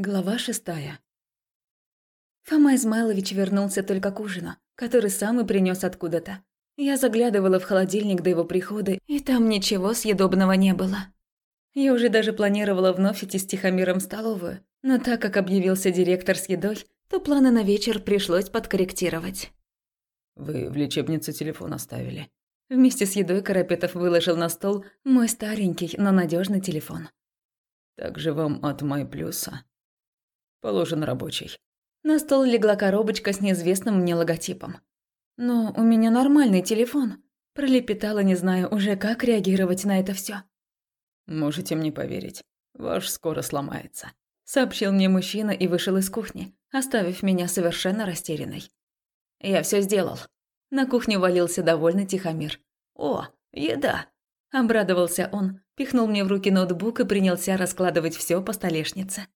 Глава шестая. Фома Измайлович вернулся только к ужину, который сам и принес откуда-то. Я заглядывала в холодильник до его прихода, и там ничего съедобного не было. Я уже даже планировала вновь идти с Тихомиром в столовую, но так как объявился директор с едой, то планы на вечер пришлось подкорректировать. «Вы в лечебнице телефон оставили». Вместе с едой Карапетов выложил на стол мой старенький, но надежный телефон. «Также вам от MyPlus положен рабочий». На стол легла коробочка с неизвестным мне логотипом. «Но у меня нормальный телефон», – пролепетала, не знаю уже, как реагировать на это все. «Можете мне поверить, ваш скоро сломается», – сообщил мне мужчина и вышел из кухни, оставив меня совершенно растерянной. «Я все сделал». На кухню валился довольный Тихомир. «О, еда!» – обрадовался он, пихнул мне в руки ноутбук и принялся раскладывать все по столешнице.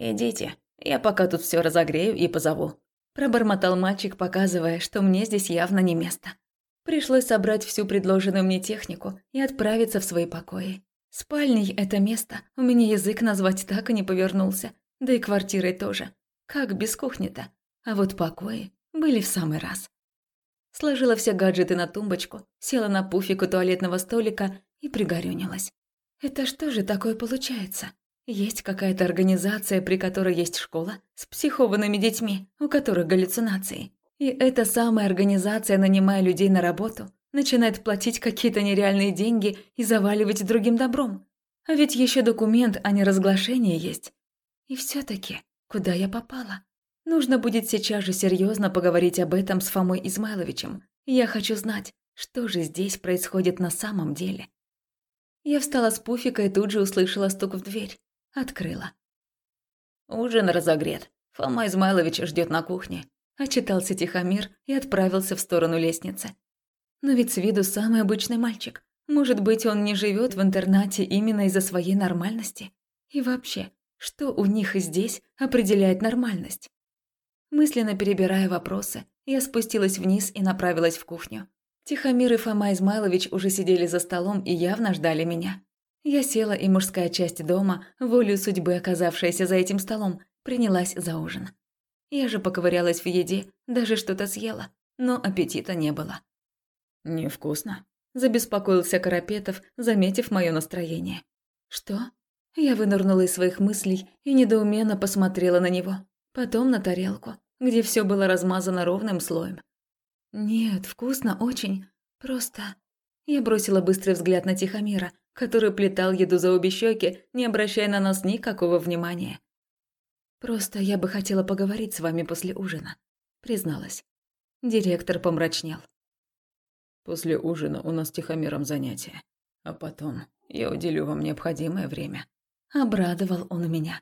«Идите, я пока тут все разогрею и позову», – пробормотал мальчик, показывая, что мне здесь явно не место. Пришлось собрать всю предложенную мне технику и отправиться в свои покои. Спальней это место у меня язык назвать так и не повернулся, да и квартирой тоже. Как без кухни-то? А вот покои были в самый раз. Сложила все гаджеты на тумбочку, села на пуфик у туалетного столика и пригорюнилась. Это что же такое получается? Есть какая-то организация, при которой есть школа с психованными детьми, у которых галлюцинации. И эта самая организация, нанимая людей на работу, начинает платить какие-то нереальные деньги и заваливать другим добром. А ведь еще документ о неразглашении есть. И все таки куда я попала? Нужно будет сейчас же серьезно поговорить об этом с Фомой Измайловичем. Я хочу знать, что же здесь происходит на самом деле. Я встала с пуфика и тут же услышала стук в дверь. Открыла. «Ужин разогрет. Фома Измайлович ждет на кухне», – отчитался Тихомир и отправился в сторону лестницы. Но ведь с виду самый обычный мальчик. Может быть, он не живет в интернате именно из-за своей нормальности? И вообще, что у них и здесь определяет нормальность? Мысленно перебирая вопросы, я спустилась вниз и направилась в кухню. Тихомир и Фома Измайлович уже сидели за столом и явно ждали меня. Я села, и мужская часть дома, волю судьбы оказавшаяся за этим столом, принялась за ужин. Я же поковырялась в еде, даже что-то съела, но аппетита не было. «Невкусно», – забеспокоился Карапетов, заметив мое настроение. «Что?» Я вынырнула из своих мыслей и недоуменно посмотрела на него, потом на тарелку, где все было размазано ровным слоем. «Нет, вкусно очень, просто...» Я бросила быстрый взгляд на Тихомира, который плетал еду за обе щеки, не обращая на нас никакого внимания. «Просто я бы хотела поговорить с вами после ужина», – призналась. Директор помрачнел. «После ужина у нас Тихомиром занятие, а потом я уделю вам необходимое время». Обрадовал он меня.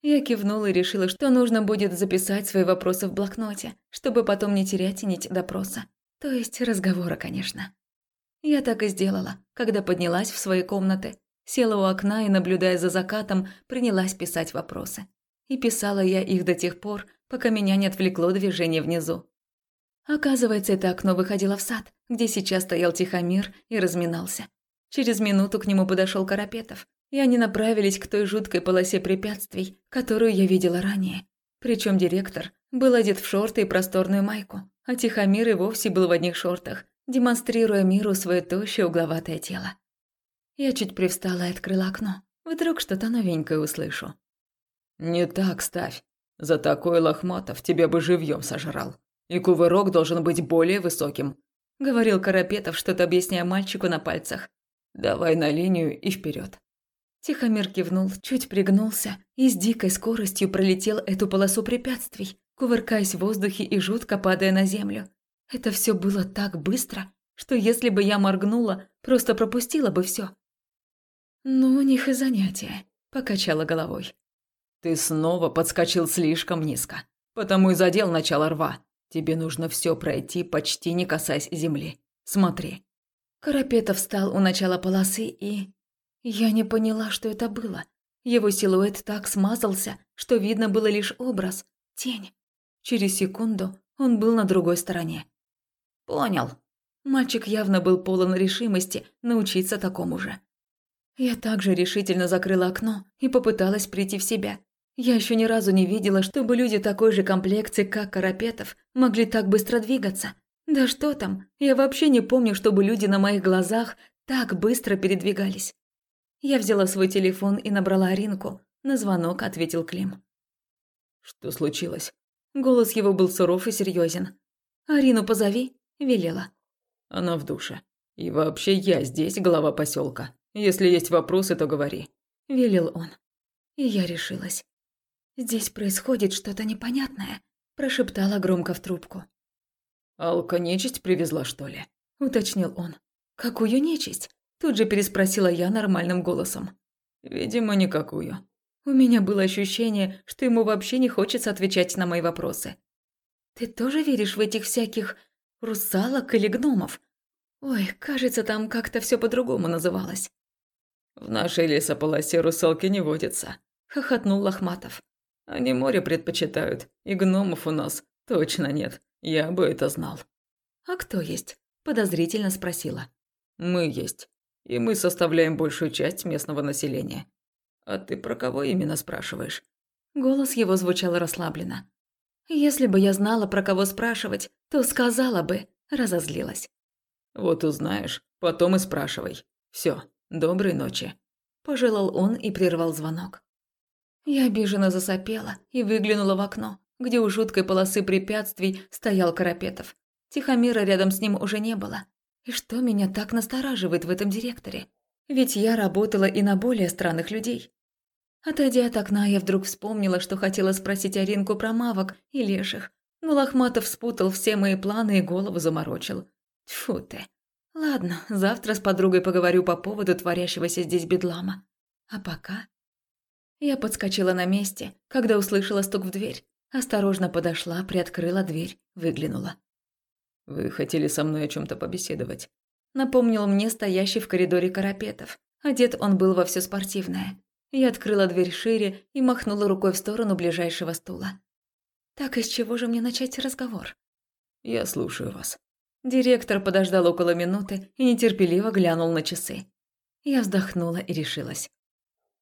Я кивнула и решила, что нужно будет записать свои вопросы в блокноте, чтобы потом не терять нить допроса. То есть разговора, конечно. Я так и сделала, когда поднялась в свои комнаты, села у окна и, наблюдая за закатом, принялась писать вопросы. И писала я их до тех пор, пока меня не отвлекло движение внизу. Оказывается, это окно выходило в сад, где сейчас стоял Тихомир и разминался. Через минуту к нему подошел Карапетов, и они направились к той жуткой полосе препятствий, которую я видела ранее. Причем директор был одет в шорты и просторную майку, а Тихомир и вовсе был в одних шортах, демонстрируя миру свое тощее угловатое тело. Я чуть привстала и открыла окно. Вдруг что-то новенькое услышу. «Не так ставь. За такой лохматов тебя бы живьем сожрал. И кувырок должен быть более высоким», — говорил Карапетов, что-то объясняя мальчику на пальцах. «Давай на линию и вперед. Тихомир кивнул, чуть пригнулся и с дикой скоростью пролетел эту полосу препятствий, кувыркаясь в воздухе и жутко падая на землю. Это все было так быстро, что если бы я моргнула, просто пропустила бы все. «Ну, у них и занятия», – покачала головой. «Ты снова подскочил слишком низко, потому и задел начало рва. Тебе нужно все пройти, почти не касаясь земли. Смотри». Карапетов встал у начала полосы и... Я не поняла, что это было. Его силуэт так смазался, что видно было лишь образ, тень. Через секунду он был на другой стороне. «Понял». Мальчик явно был полон решимости научиться такому же. Я также решительно закрыла окно и попыталась прийти в себя. Я еще ни разу не видела, чтобы люди такой же комплекции, как Карапетов, могли так быстро двигаться. Да что там, я вообще не помню, чтобы люди на моих глазах так быстро передвигались. Я взяла свой телефон и набрала Аринку. На звонок ответил Клим. «Что случилось?» Голос его был суров и серьезен. «Арину позови», – велела. «Она в душе. И вообще я здесь глава поселка. Если есть вопросы, то говори», – велел он. И я решилась. «Здесь происходит что-то непонятное», – прошептала громко в трубку. «Алка нечисть привезла, что ли?» – уточнил он. «Какую нечисть?» – тут же переспросила я нормальным голосом. «Видимо, никакую». У меня было ощущение, что ему вообще не хочется отвечать на мои вопросы. «Ты тоже веришь в этих всяких русалок или гномов?» Ой, кажется, там как-то все по-другому называлось. «В нашей лесополосе русалки не водятся», – хохотнул Лохматов. «Они море предпочитают, и гномов у нас точно нет. Я бы это знал». «А кто есть?» – подозрительно спросила. «Мы есть. И мы составляем большую часть местного населения. А ты про кого именно спрашиваешь?» Голос его звучал расслабленно. «Если бы я знала, про кого спрашивать, то сказала бы», – разозлилась. «Вот узнаешь, потом и спрашивай. Все, доброй ночи», – пожелал он и прервал звонок. Я обиженно засопела и выглянула в окно, где у жуткой полосы препятствий стоял Карапетов. Тихомира рядом с ним уже не было. И что меня так настораживает в этом директоре? Ведь я работала и на более странных людей. Отойдя от окна, я вдруг вспомнила, что хотела спросить Аринку про мавок и леших, но Лохматов спутал все мои планы и голову заморочил. Тьфу ты. Ладно, завтра с подругой поговорю по поводу творящегося здесь бедлама. А пока... Я подскочила на месте, когда услышала стук в дверь. Осторожно подошла, приоткрыла дверь, выглянула. «Вы хотели со мной о чем то побеседовать?» Напомнил мне стоящий в коридоре Карапетов. Одет он был во все спортивное. Я открыла дверь шире и махнула рукой в сторону ближайшего стула. «Так из чего же мне начать разговор?» «Я слушаю вас», Директор подождал около минуты и нетерпеливо глянул на часы. Я вздохнула и решилась.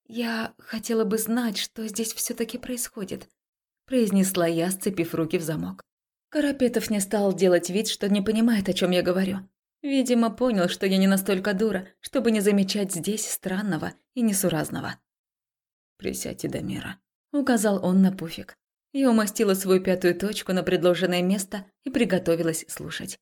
«Я хотела бы знать, что здесь все таки происходит», – произнесла я, сцепив руки в замок. Карапетов не стал делать вид, что не понимает, о чем я говорю. Видимо, понял, что я не настолько дура, чтобы не замечать здесь странного и несуразного. «Присядьте, Дамира», – указал он на пуфик. Я умастила свою пятую точку на предложенное место и приготовилась слушать.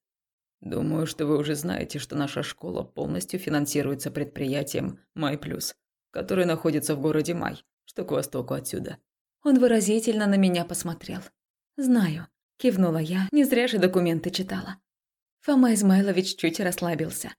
Думаю, что вы уже знаете, что наша школа полностью финансируется предприятием «Май Плюс», которое находится в городе Май, что к востоку отсюда. Он выразительно на меня посмотрел. «Знаю», – кивнула я, не зря же документы читала. Фома Измайлович чуть расслабился.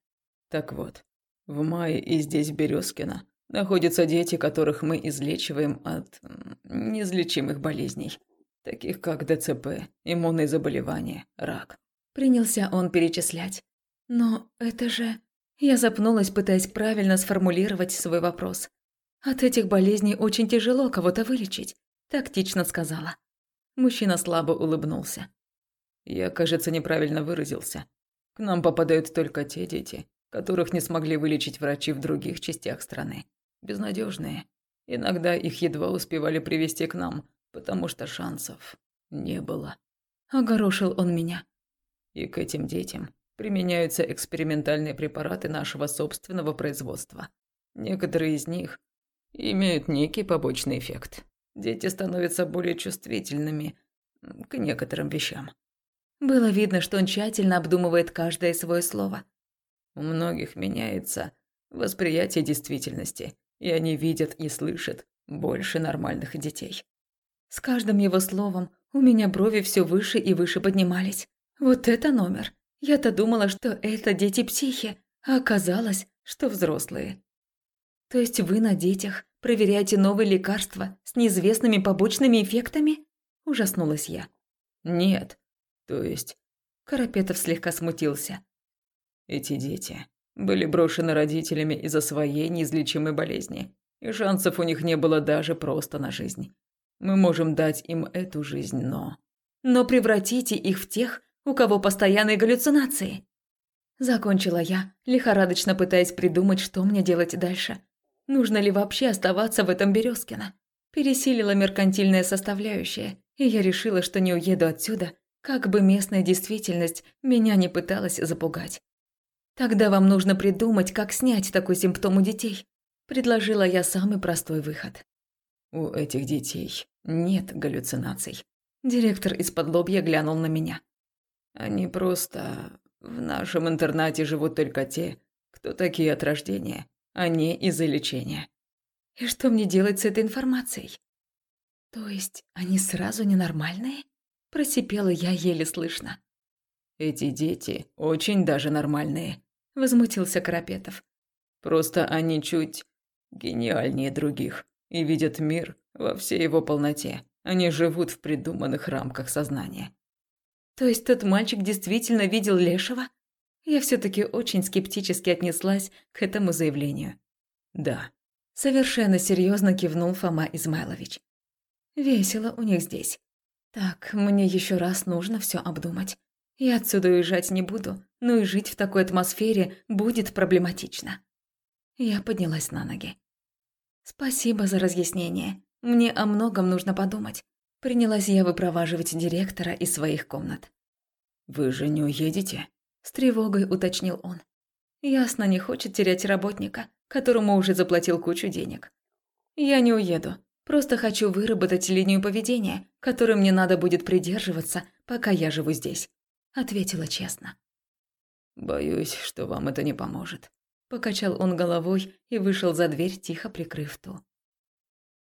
«Так вот, в Мае и здесь, в Березкино, находятся дети, которых мы излечиваем от неизлечимых болезней, таких как ДЦП, иммунные заболевания, рак. Принялся он перечислять. Но это же... Я запнулась, пытаясь правильно сформулировать свой вопрос. От этих болезней очень тяжело кого-то вылечить, тактично сказала. Мужчина слабо улыбнулся. Я, кажется, неправильно выразился. К нам попадают только те дети, которых не смогли вылечить врачи в других частях страны. Безнадежные. Иногда их едва успевали привести к нам, потому что шансов не было. Огорошил он меня. И к этим детям применяются экспериментальные препараты нашего собственного производства. Некоторые из них имеют некий побочный эффект. Дети становятся более чувствительными к некоторым вещам. Было видно, что он тщательно обдумывает каждое свое слово. У многих меняется восприятие действительности, и они видят и слышат больше нормальных детей. С каждым его словом у меня брови все выше и выше поднимались. Вот это номер. Я-то думала, что это дети-психи, а оказалось, что взрослые. То есть вы на детях проверяете новые лекарства с неизвестными побочными эффектами? Ужаснулась я. Нет. То есть... Карапетов слегка смутился. Эти дети были брошены родителями из-за своей неизлечимой болезни, и шансов у них не было даже просто на жизнь. Мы можем дать им эту жизнь, но... Но превратите их в тех, у кого постоянные галлюцинации. Закончила я, лихорадочно пытаясь придумать, что мне делать дальше. Нужно ли вообще оставаться в этом Березкино? пересилила меркантильная составляющая, и я решила, что не уеду отсюда, как бы местная действительность меня не пыталась запугать. Тогда вам нужно придумать, как снять такой симптом у детей. Предложила я самый простой выход. У этих детей нет галлюцинаций. Директор из-под лобья глянул на меня. Они просто... В нашем интернате живут только те, кто такие от рождения, а не из-за лечения. И что мне делать с этой информацией? То есть они сразу ненормальные? Просипела я еле слышно. Эти дети очень даже нормальные, возмутился Карапетов. Просто они чуть гениальнее других и видят мир во всей его полноте. Они живут в придуманных рамках сознания. То есть тот мальчик действительно видел Лешего? Я все таки очень скептически отнеслась к этому заявлению. Да. Совершенно серьезно кивнул Фома Измайлович. Весело у них здесь. Так, мне еще раз нужно все обдумать. Я отсюда уезжать не буду, но и жить в такой атмосфере будет проблематично. Я поднялась на ноги. Спасибо за разъяснение. Мне о многом нужно подумать. Принялась я выпроваживать директора из своих комнат. «Вы же не уедете?» С тревогой уточнил он. Ясно, не хочет терять работника, которому уже заплатил кучу денег. «Я не уеду. Просто хочу выработать линию поведения, которой мне надо будет придерживаться, пока я живу здесь», – ответила честно. «Боюсь, что вам это не поможет», – покачал он головой и вышел за дверь, тихо прикрыв ту.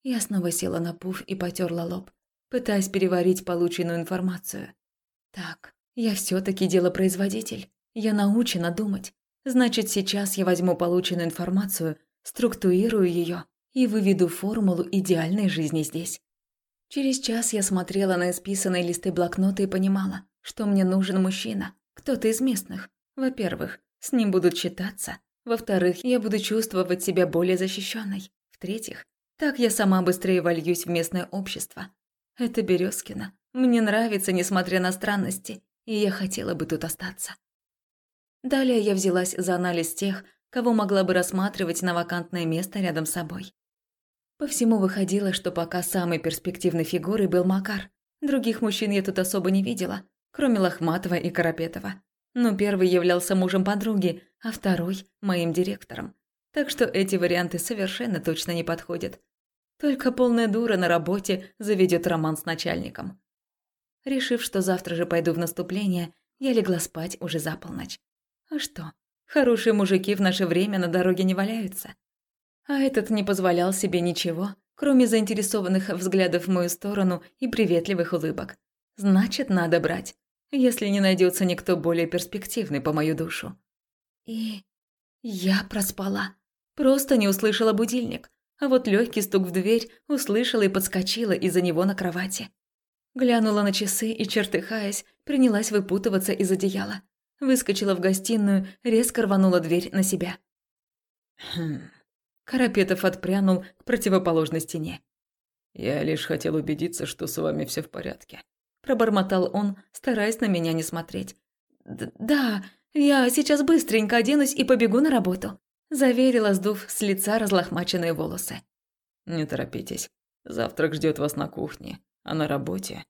Я снова села на пуф и потерла лоб, пытаясь переварить полученную информацию. Так, я все таки делопроизводитель. Я научена думать. Значит, сейчас я возьму полученную информацию, структурирую ее и выведу формулу идеальной жизни здесь. Через час я смотрела на исписанные листы блокнота и понимала, что мне нужен мужчина, кто-то из местных. Во-первых, с ним будут считаться. Во-вторых, я буду чувствовать себя более защищенной. В-третьих, так я сама быстрее вольюсь в местное общество. Это Березкино. Мне нравится, несмотря на странности, и я хотела бы тут остаться. Далее я взялась за анализ тех, кого могла бы рассматривать на вакантное место рядом с собой. По всему выходило, что пока самой перспективной фигурой был Макар. Других мужчин я тут особо не видела, кроме Лохматова и Карапетова. Но первый являлся мужем подруги, а второй – моим директором. Так что эти варианты совершенно точно не подходят. Только полная дура на работе заведет роман с начальником. Решив, что завтра же пойду в наступление, я легла спать уже за полночь. А что? Хорошие мужики в наше время на дороге не валяются. А этот не позволял себе ничего, кроме заинтересованных взглядов в мою сторону и приветливых улыбок. Значит, надо брать, если не найдется никто более перспективный по мою душу. И я проспала. Просто не услышала будильник, а вот легкий стук в дверь услышала и подскочила из-за него на кровати. Глянула на часы и, чертыхаясь, принялась выпутываться из одеяла. Выскочила в гостиную, резко рванула дверь на себя. Хм. Карапетов отпрянул к противоположной стене. «Я лишь хотел убедиться, что с вами все в порядке», – пробормотал он, стараясь на меня не смотреть. «Да, я сейчас быстренько оденусь и побегу на работу», заверила, сдув с лица разлохмаченные волосы. «Не торопитесь. Завтрак ждет вас на кухне, а на работе.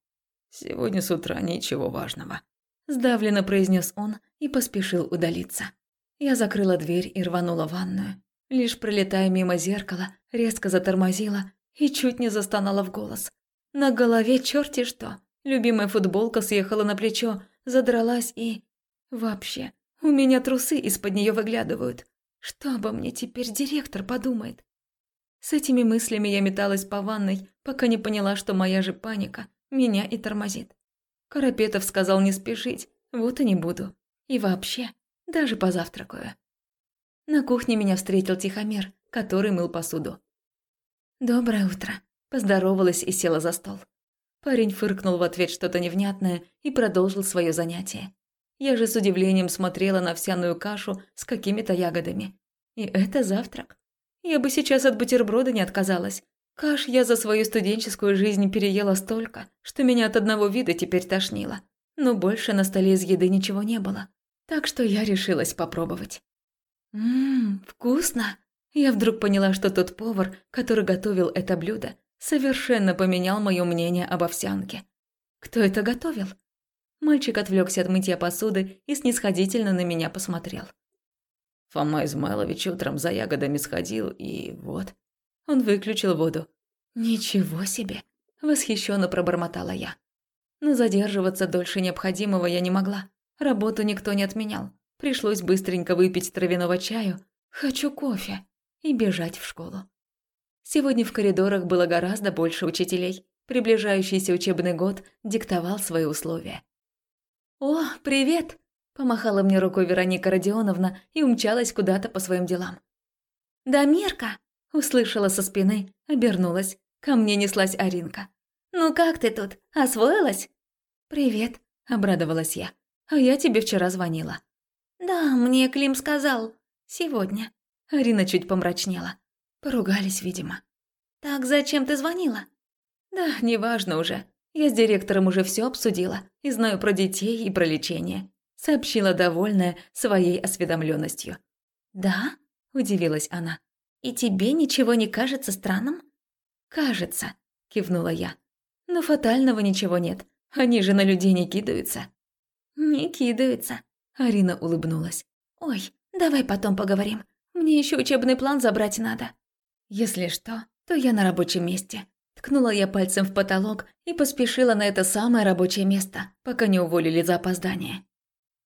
Сегодня с утра ничего важного». Сдавленно произнес он и поспешил удалиться. Я закрыла дверь и рванула в ванную. Лишь пролетая мимо зеркала, резко затормозила и чуть не застонала в голос. На голове черти что. Любимая футболка съехала на плечо, задралась и... Вообще, у меня трусы из-под нее выглядывают. Что обо мне теперь директор подумает? С этими мыслями я металась по ванной, пока не поняла, что моя же паника меня и тормозит. Карапетов сказал не спешить, вот и не буду. И вообще, даже позавтракаю. На кухне меня встретил Тихомир, который мыл посуду. «Доброе утро», – поздоровалась и села за стол. Парень фыркнул в ответ что-то невнятное и продолжил свое занятие. Я же с удивлением смотрела на овсяную кашу с какими-то ягодами. И это завтрак. Я бы сейчас от бутерброда не отказалась. Каш я за свою студенческую жизнь переела столько, что меня от одного вида теперь тошнило. Но больше на столе из еды ничего не было. Так что я решилась попробовать. Ммм, вкусно. Я вдруг поняла, что тот повар, который готовил это блюдо, совершенно поменял мое мнение об овсянке. Кто это готовил? Мальчик отвлекся от мытья посуды и снисходительно на меня посмотрел. Фома Измайлович утром за ягодами сходил, и вот. Он выключил воду. «Ничего себе!» – восхищенно пробормотала я. Но задерживаться дольше необходимого я не могла. Работу никто не отменял. Пришлось быстренько выпить травяного чаю. Хочу кофе. И бежать в школу. Сегодня в коридорах было гораздо больше учителей. Приближающийся учебный год диктовал свои условия. «О, привет!» – помахала мне рукой Вероника Родионовна и умчалась куда-то по своим делам. «Да, Мирка!» – услышала со спины, обернулась. Ко мне неслась Аринка. «Ну как ты тут? Освоилась?» «Привет», – обрадовалась я. «А я тебе вчера звонила». «Да, мне Клим сказал. Сегодня». Арина чуть помрачнела. Поругались, видимо. «Так зачем ты звонила?» «Да, неважно уже. Я с директором уже все обсудила и знаю про детей и про лечение», сообщила довольная своей осведомленностью. «Да?» – удивилась она. «И тебе ничего не кажется странным?» «Кажется», – кивнула я. «Но фатального ничего нет. Они же на людей не кидаются». «Не кидаются», – Арина улыбнулась. «Ой, давай потом поговорим. Мне еще учебный план забрать надо». «Если что, то я на рабочем месте». Ткнула я пальцем в потолок и поспешила на это самое рабочее место, пока не уволили за опоздание.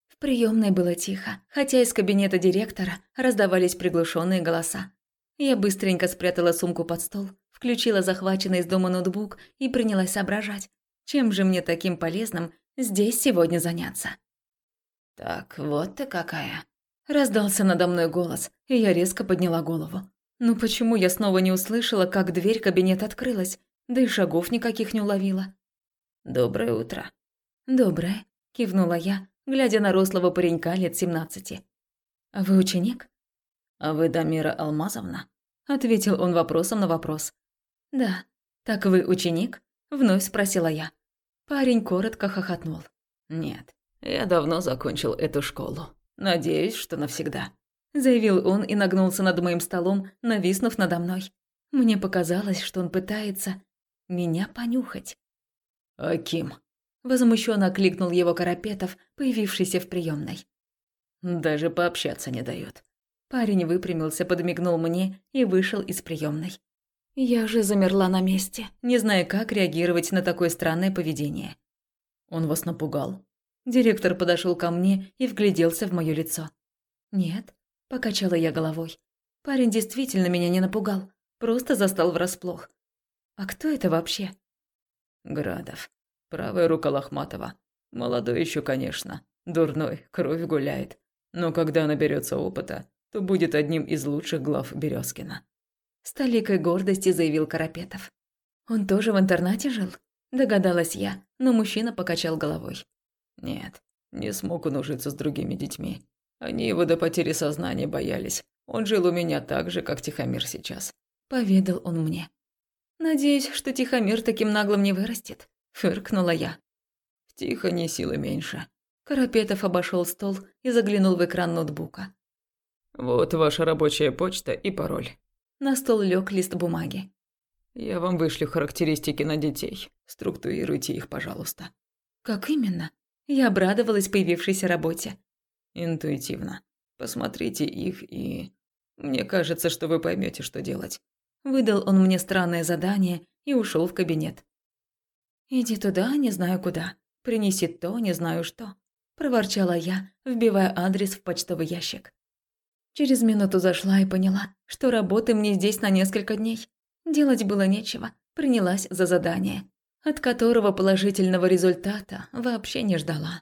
В приемной было тихо, хотя из кабинета директора раздавались приглушенные голоса. Я быстренько спрятала сумку под стол, включила захваченный из дома ноутбук и принялась соображать, чем же мне таким полезным здесь сегодня заняться. «Так, вот ты какая!» Раздался надо мной голос, и я резко подняла голову. Ну почему я снова не услышала, как дверь кабинета открылась, да и шагов никаких не уловила? «Доброе утро». «Доброе», – кивнула я, глядя на рослого паренька лет семнадцати. «А вы ученик?» «А вы Дамира Алмазовна?» – ответил он вопросом на вопрос. «Да. Так вы ученик?» – вновь спросила я. Парень коротко хохотнул. «Нет, я давно закончил эту школу. Надеюсь, что навсегда» заявил он и нагнулся над моим столом, нависнув надо мной. Мне показалось, что он пытается меня понюхать. «Аким», – возмущенно окликнул его Карапетов, появившийся в приемной. «Даже пообщаться не дает». Парень выпрямился, подмигнул мне и вышел из приемной. Я же замерла на месте, не зная, как реагировать на такое странное поведение. «Он вас напугал?» Директор подошел ко мне и вгляделся в мое лицо. «Нет, Покачала я головой. Парень действительно меня не напугал, просто застал врасплох. А кто это вообще? Градов. Правая рука Лохматова. Молодой еще, конечно. Дурной, кровь гуляет. Но когда наберется опыта, то будет одним из лучших глав Березкина. С толикой гордости заявил Карапетов. Он тоже в интернате жил? Догадалась я, но мужчина покачал головой. Нет, не смог он ужиться с другими детьми. Они его до потери сознания боялись. Он жил у меня так же, как Тихомир сейчас. Поведал он мне. Надеюсь, что Тихомир таким наглым не вырастет. Фыркнула я. В Тихоне силы меньше. Карапетов обошел стол и заглянул в экран ноутбука. Вот ваша рабочая почта и пароль. На стол лег лист бумаги. Я вам вышлю характеристики на детей. Структурируйте их, пожалуйста. Как именно? Я обрадовалась появившейся работе. Интуитивно. Посмотрите их и... Мне кажется, что вы поймете, что делать. Выдал он мне странное задание и ушел в кабинет. «Иди туда, не знаю куда. Принеси то, не знаю что», – проворчала я, вбивая адрес в почтовый ящик. Через минуту зашла и поняла, что работы мне здесь на несколько дней. Делать было нечего, принялась за задание, от которого положительного результата вообще не ждала.